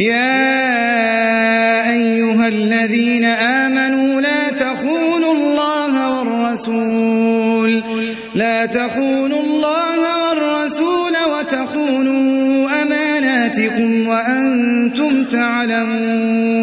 يا أيها الذين آمنوا لا تخونوا الله والرسول لا تخونوا الله والرسول وتخونوا أماناتكم وأنتم تعلمون.